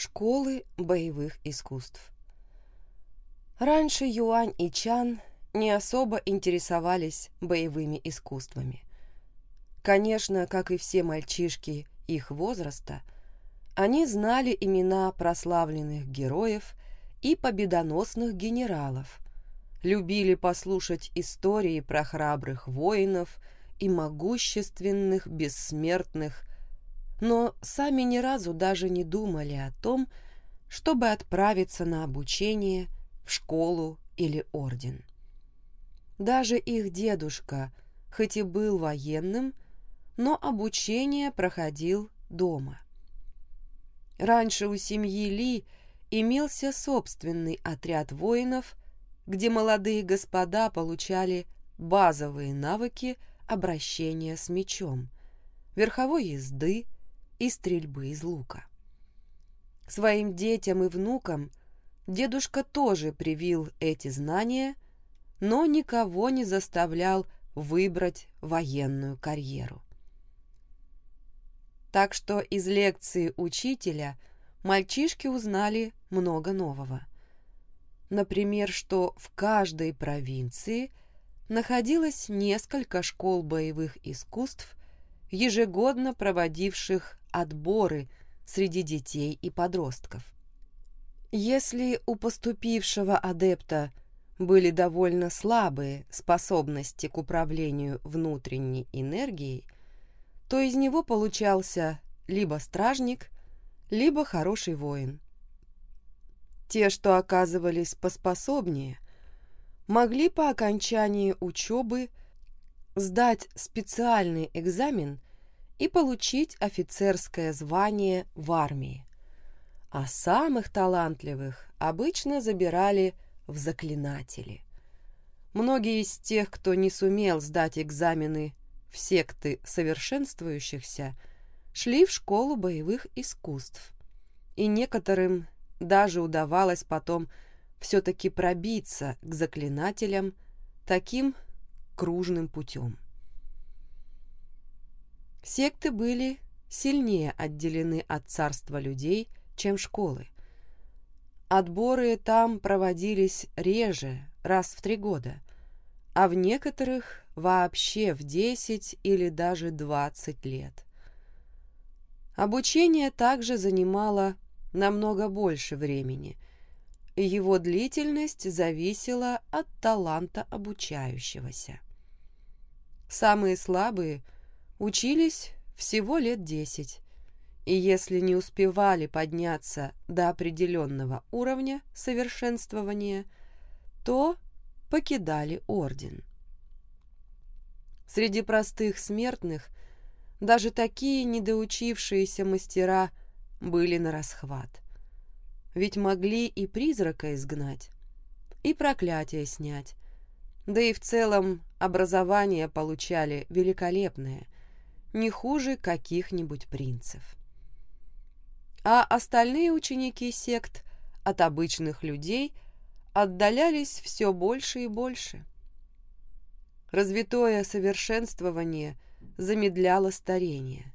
Школы боевых искусств Раньше Юань и Чан не особо интересовались боевыми искусствами. Конечно, как и все мальчишки их возраста, они знали имена прославленных героев и победоносных генералов, любили послушать истории про храбрых воинов и могущественных бессмертных, но сами ни разу даже не думали о том, чтобы отправиться на обучение в школу или орден. Даже их дедушка, хоть и был военным, но обучение проходил дома. Раньше у семьи Ли имелся собственный отряд воинов, где молодые господа получали базовые навыки обращения с мечом, верховой езды и стрельбы из лука. Своим детям и внукам дедушка тоже привил эти знания, но никого не заставлял выбрать военную карьеру. Так что из лекции учителя мальчишки узнали много нового. Например, что в каждой провинции находилось несколько школ боевых искусств, ежегодно проводивших отборы среди детей и подростков. Если у поступившего адепта были довольно слабые способности к управлению внутренней энергией, то из него получался либо стражник, либо хороший воин. Те, что оказывались поспособнее, могли по окончании учебы сдать специальный экзамен и получить офицерское звание в армии. А самых талантливых обычно забирали в заклинатели. Многие из тех, кто не сумел сдать экзамены в секты совершенствующихся, шли в школу боевых искусств. И некоторым даже удавалось потом все-таки пробиться к заклинателям таким кружным путем. Секты были сильнее отделены от царства людей, чем школы. Отборы там проводились реже, раз в три года, а в некоторых вообще в 10 или даже 20 лет. Обучение также занимало намного больше времени, и его длительность зависела от таланта обучающегося. Самые слабые учились всего лет 10, и если не успевали подняться до определенного уровня совершенствования, то покидали орден. Среди простых смертных даже такие недоучившиеся мастера были на расхват. Ведь могли и призрака изгнать, и проклятие снять, да и в целом образование получали великолепное, не хуже каких-нибудь принцев. А остальные ученики сект от обычных людей отдалялись все больше и больше. Развитое совершенствование замедляло старение.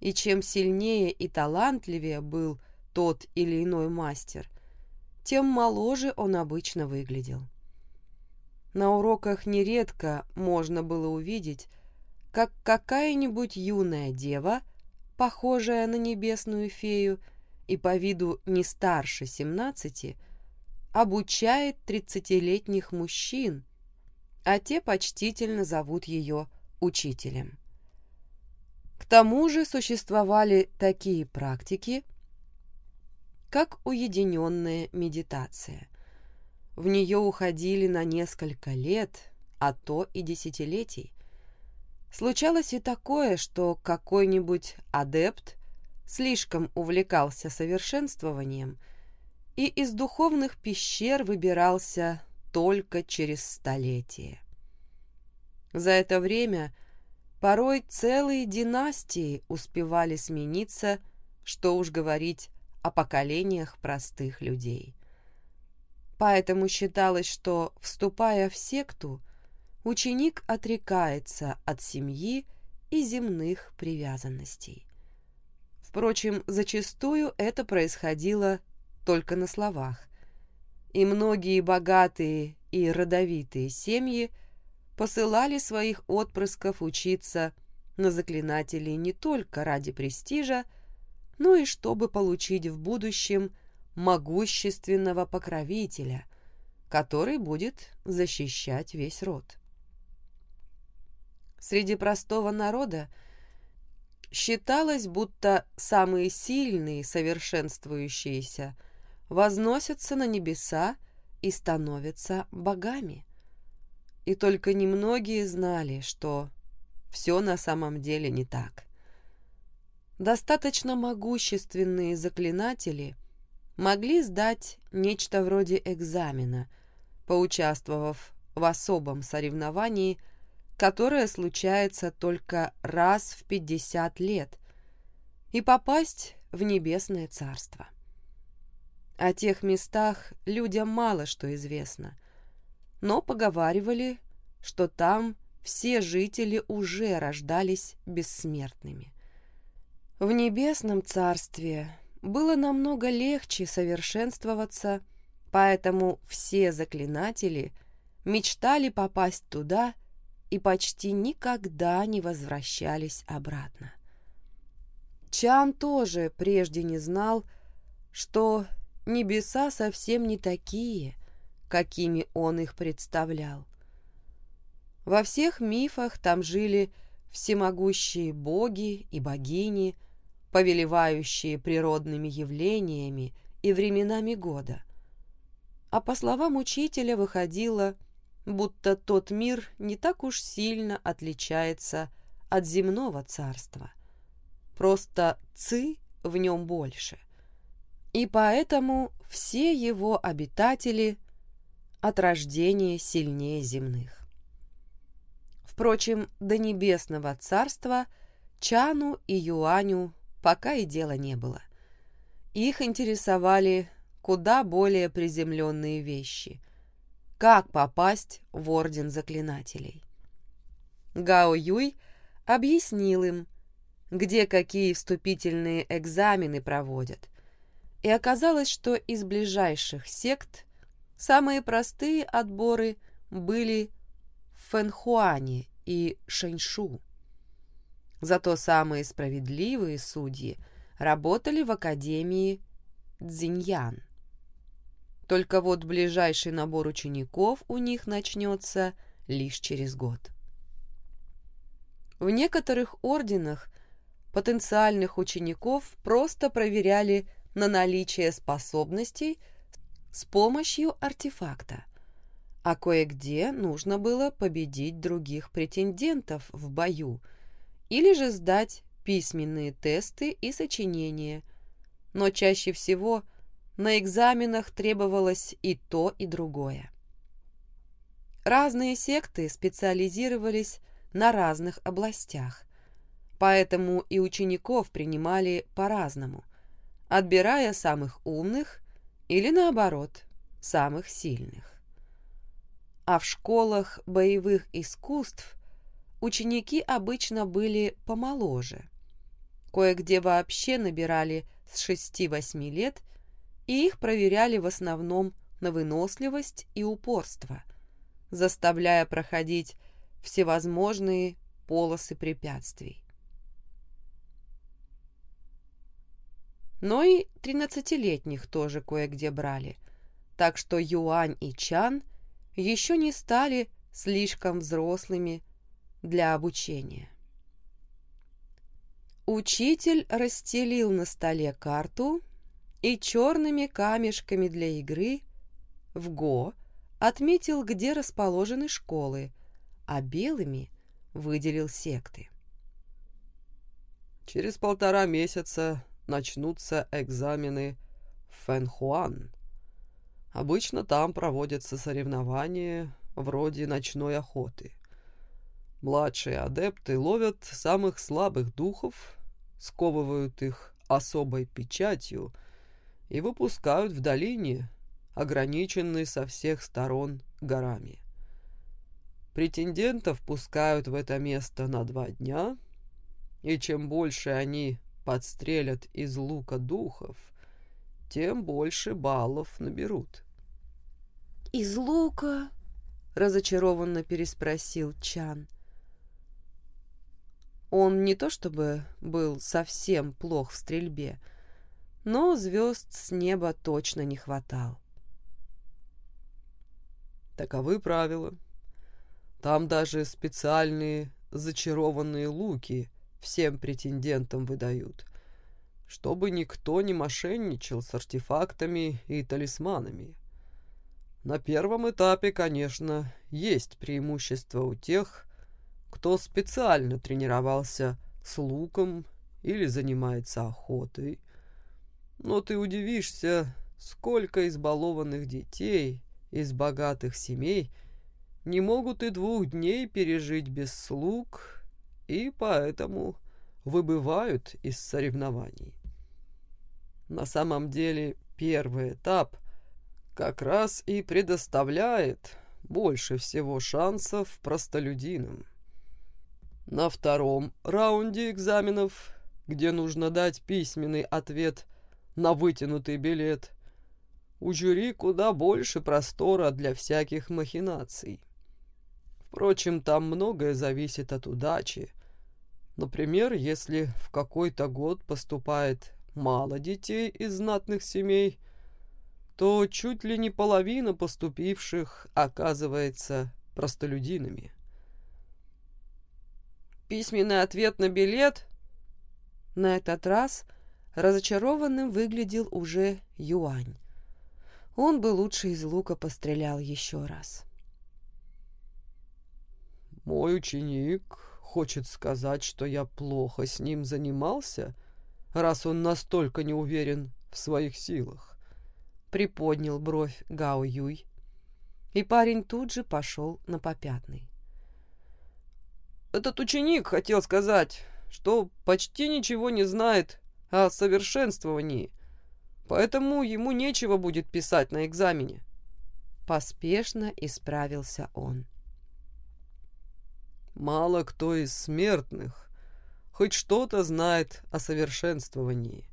И чем сильнее и талантливее был тот или иной мастер, тем моложе он обычно выглядел. На уроках нередко можно было увидеть, как какая-нибудь юная дева, похожая на небесную фею и по виду не старше семнадцати, обучает тридцатилетних мужчин, а те почтительно зовут ее учителем. К тому же существовали такие практики, как уединенная медитация. В нее уходили на несколько лет, а то и десятилетий. Случалось и такое, что какой-нибудь адепт слишком увлекался совершенствованием и из духовных пещер выбирался только через столетие. За это время порой целые династии успевали смениться, что уж говорить о поколениях простых людей. Поэтому считалось, что, вступая в секту, ученик отрекается от семьи и земных привязанностей. Впрочем, зачастую это происходило только на словах. И многие богатые и родовитые семьи посылали своих отпрысков учиться на заклинателей не только ради престижа, но и чтобы получить в будущем могущественного покровителя, который будет защищать весь род. Среди простого народа считалось, будто самые сильные, совершенствующиеся, возносятся на небеса и становятся богами. И только немногие знали, что все на самом деле не так. Достаточно могущественные заклинатели могли сдать нечто вроде экзамена, поучаствовав в особом соревновании, которое случается только раз в 50 лет, и попасть в небесное царство. О тех местах людям мало что известно, но поговаривали, что там все жители уже рождались бессмертными. В небесном царстве было намного легче совершенствоваться, поэтому все заклинатели мечтали попасть туда и почти никогда не возвращались обратно. Чан тоже прежде не знал, что небеса совсем не такие, какими он их представлял. Во всех мифах там жили всемогущие боги и богини – повелевающие природными явлениями и временами года. А по словам учителя выходило, будто тот мир не так уж сильно отличается от земного царства. Просто ци в нем больше. И поэтому все его обитатели от рождения сильнее земных. Впрочем, до небесного царства Чану и Юаню пока и дела не было. Их интересовали куда более приземленные вещи. Как попасть в Орден Заклинателей? Гао Юй объяснил им, где какие вступительные экзамены проводят, и оказалось, что из ближайших сект самые простые отборы были в Фэнхуане и Шэньшу. Зато самые справедливые судьи работали в Академии Цзиньян. Только вот ближайший набор учеников у них начнется лишь через год. В некоторых орденах потенциальных учеников просто проверяли на наличие способностей с помощью артефакта, а кое-где нужно было победить других претендентов в бою – или же сдать письменные тесты и сочинения, но чаще всего на экзаменах требовалось и то, и другое. Разные секты специализировались на разных областях, поэтому и учеников принимали по-разному, отбирая самых умных или, наоборот, самых сильных. А в школах боевых искусств ученики обычно были помоложе. Кое-где вообще набирали с 6-8 лет, и их проверяли в основном на выносливость и упорство, заставляя проходить всевозможные полосы препятствий. Но и тринадцатилетних тоже кое-где брали, так что Юань и Чан еще не стали слишком взрослыми для обучения. Учитель расстелил на столе карту и черными камешками для игры в ГО отметил, где расположены школы, а белыми выделил секты. Через полтора месяца начнутся экзамены в Фэнхуан. Обычно там проводятся соревнования вроде ночной охоты. Младшие адепты ловят самых слабых духов, сковывают их особой печатью и выпускают в долине, ограниченной со всех сторон горами. Претендентов пускают в это место на два дня, и чем больше они подстрелят из лука духов, тем больше баллов наберут. «Из лука?» — разочарованно переспросил Чан. Он не то чтобы был совсем плох в стрельбе, но звезд с неба точно не хватал. Таковы правила. Там даже специальные зачарованные луки всем претендентам выдают, чтобы никто не мошенничал с артефактами и талисманами. На первом этапе, конечно, есть преимущество у тех, кто специально тренировался с луком или занимается охотой. Но ты удивишься, сколько избалованных детей из богатых семей не могут и двух дней пережить без слуг и поэтому выбывают из соревнований. На самом деле первый этап как раз и предоставляет больше всего шансов простолюдинам. На втором раунде экзаменов, где нужно дать письменный ответ на вытянутый билет, у жюри куда больше простора для всяких махинаций. Впрочем, там многое зависит от удачи. Например, если в какой-то год поступает мало детей из знатных семей, то чуть ли не половина поступивших оказывается простолюдинами. Письменный ответ на билет? На этот раз разочарованным выглядел уже Юань. Он бы лучше из лука пострелял еще раз. «Мой ученик хочет сказать, что я плохо с ним занимался, раз он настолько не уверен в своих силах», — приподнял бровь Гао Юй. И парень тут же пошел на попятный. «Этот ученик хотел сказать, что почти ничего не знает о совершенствовании, поэтому ему нечего будет писать на экзамене». Поспешно исправился он. Мало кто из смертных хоть что-то знает о совершенствовании.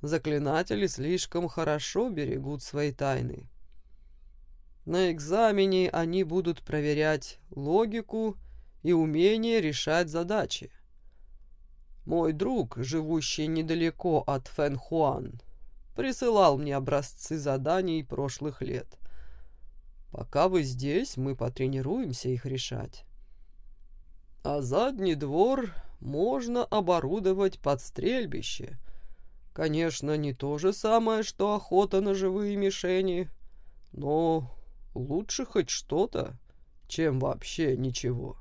Заклинатели слишком хорошо берегут свои тайны. На экзамене они будут проверять логику и умение решать задачи. Мой друг, живущий недалеко от Фэнхуан, присылал мне образцы заданий прошлых лет. Пока вы здесь, мы потренируемся их решать. А задний двор можно оборудовать под стрельбище. Конечно, не то же самое, что охота на живые мишени, но лучше хоть что-то, чем вообще ничего.